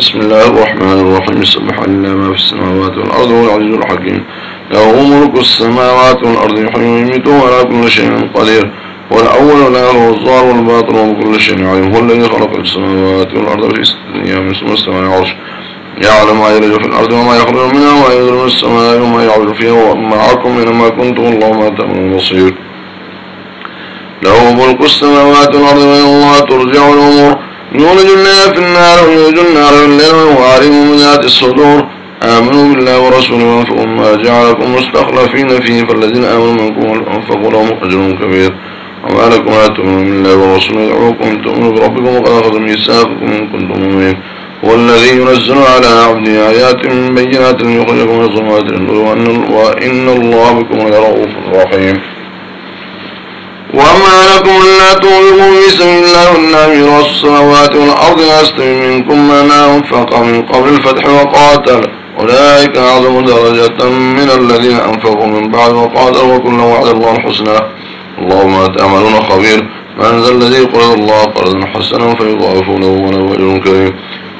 بسم الله الرحمن الرحيم. سبح لله ما في السماوات والأرض والعزيز الحكيم. له ملك السماوات والأرض يحيي ويميت وعلى كل شيء قدير. والأول والآخر والظاهر والباطن وكل شيء عليم. هو الذي خلق السماوات والأرض في ستة أيام ثم استوى العرش. يعلم ما يلج في الأرض وما يخرج منها وما ينزل من السماء وما يعرج فيها. ومعكم أينما كنتم الله ما تعملون بصير له ملك السماوات والأرض وإلى الله ترجع الأمور. يولج الليل في النار ويولج النار في الليل وهو عليم ذات الصدور. آمنوا بالله ورسوله وانفقوا ما جعلكم مستخلفين فيه فالذين آمنوا منكم وانفقوا لهم أجر كبير. وما لكم لا تؤمنوا بالله ورسوله يدعوكم تؤمنوا بربكم وقد أخذ ميثاقكم إن كنتم مؤمنين. هو الذي ينزل على عبده آيات بينات ليخرجكم من الظلمات النور وإن الله بكم لرؤوف رحيم. وما لكم لا في سبيل الله والنبي السماوات والأرض يستوي منكم من أنفق من قبل الفتح وقاتل أولئك أعظم درجة من الذين أنفقوا من بعد وقاتلوا وكل وعد الله الحسنى الله ما تعملون خبير. من ذا الذي قرض الله قرضا حسنا فيضاعف له وله أجر كريم.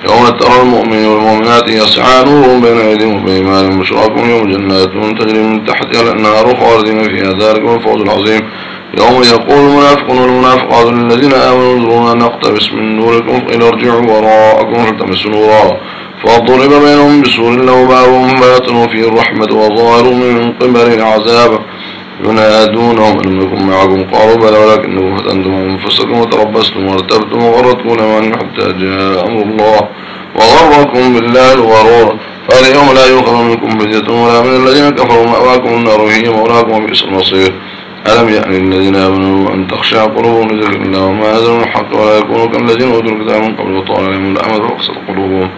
يوم ترى المؤمنين والمؤمنات يسعى نورهم بين أيديهم وبإيمانهم بشراكم يوم جنات تجري من تحتها الأنهار خالدين فيها ذلك الفوز العظيم. يوم يقول المنافقون والمنافقات للذين آمنوا انظرونا نقتبس من نوركم قيل ارجعوا وراءكم فالتمسوا نورا. فضرب بينهم بسور له باب باطن فيه الرحمة وظاهر من قبل العذاب. ينادونهم ألم نكن معكم؟ قالوا بلى ولكنكم فتنتم أنفسكم وتربصتم وارتبتم وغرتكم الأمان حتى جاء أمر الله. وغركم بالله الغرور. فاليوم لا يؤخذ منكم فدية ولا من الذين كفروا مأواكم النار. هي مولاكم وبئس المصير. ألم يأن الذين آمنوا أن تخشع قلوبهم لذكر الله وما من الحق ولا يكونوا كالذين أوتوا الكتاب من قبل وطال عليهم الأمل فأقصد قلوبهم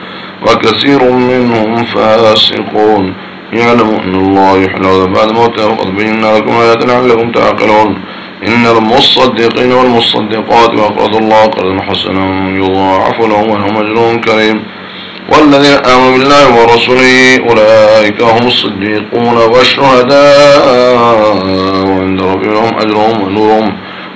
وكثير منهم فاسقون. يعلم أن الله يحيي الأرض بعد موتها وقد بينا لكم آيات لعلكم تعقلون. إن المصدقين والمصدقات وأقرضوا الله قرضا حسنا يضاعف لهم ولهم أجر كريم. والذين آمنوا بالله ورسوله أولئك هم الصديقون والشهداء. ربهم لهم أجرهم ونورهم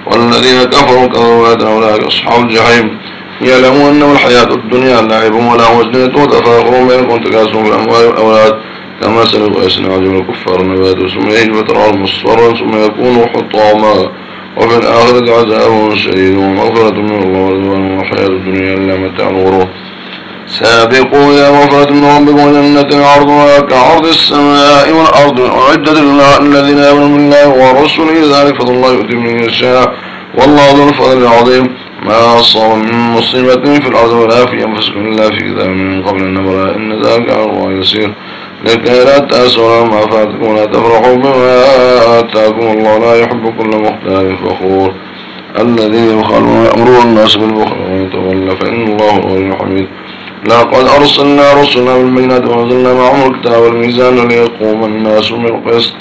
والذين كفروا كذبوا أولئك أصحاب الجحيم. يعلمون أنه الحياة الدنيا لعب ولا وزنة وتفاخر بينكم تكاسوا بالأموال والأولاد كما سلوا يسنع عجب الكفار نبات ثم يهج فترى مصفرا ثم يكون حطاما. وفي الآخرة عذاب شديد ومغفرة من الله ورضوان وحياة الدنيا إلا متاع الغرور. سابقوا إلى مغفرة من ربكم وجنة عرضها كعرض السماء والأرض أعدت الذين آمنوا بالله ورسله ذلك فضل الله يؤتي من يشاء والله ذو الفضل العظيم. ما أصاب من مصيبة في الأرض ولا في أنفسكم إلا في كتاب من قبل أن نبرأ إن ذلك على الله يسير. لكي لا تأسوا ما فاتكم ولا تفرحوا بما آتاكم. الله لا يحب كل مختال فخور. الذي يخال يأمر الناس بالبخل ويتولى فإن الله هو الحميد. لقد أرسلنا رسلنا بالبينات وأنزلنا معهم الكتاب والميزان ليقوم الناس بالقسط.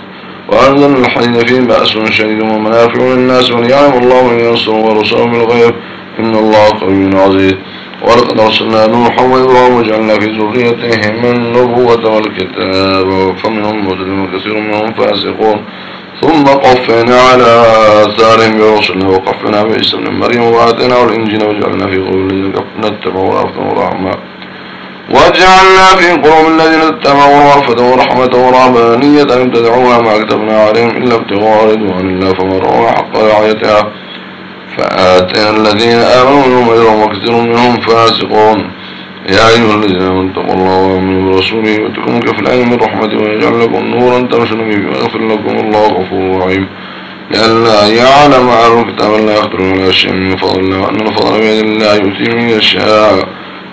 وأنزلنا الحديد فيه بأس شديد ومنافع للناس وليعلم الله من ينصر ورسله بالغيب. إن الله قوي عزيز. ولقد أرسلنا نوحا وإبراهيم وجعلنا في ذريتهم النبوة والكتاب. فمنهم مسلم وكثير منهم فاسقون. ثم قفينا على آثارهم برسلنا وقفنا بعيسى ابن مريم وآتيناه الإنجيل وجعلنا في قلوب الذين رأفة ورحمة وجعلنا في قلوب الذين اتبعوا رأفة ورحمة ورهبانية ابتدعوها ما كتبنا عليهم إلا ابتغاء رضوان الله فما رأوا حق رعايتها فآتينا الذين آمنوا أجرهم وكثير منهم فاسقون. يا أيها الذين آمنوا اتقوا الله وآمنوا برسوله يؤتكم كفلان من رحمته ويجعل لكم نورا تمشون به ويغفر لكم الله غفور رحيم. لئلا يعلم أهل الكتاب لا يخطرون ولا شيء من فضل الله وأن الفضل بيد الله يؤتي من يشاء.